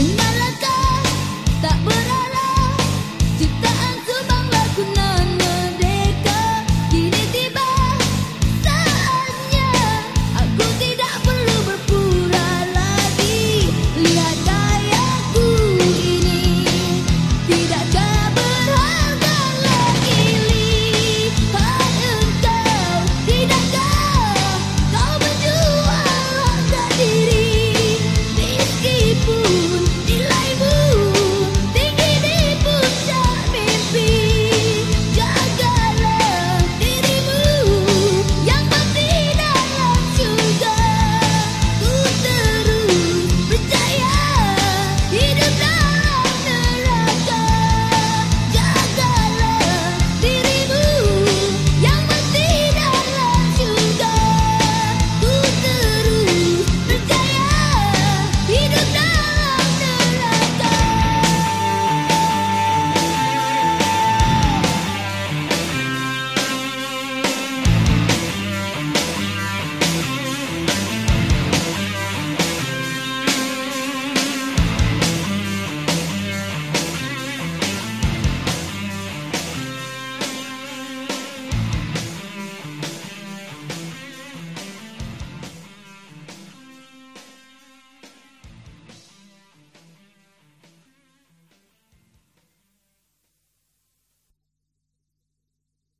in my life.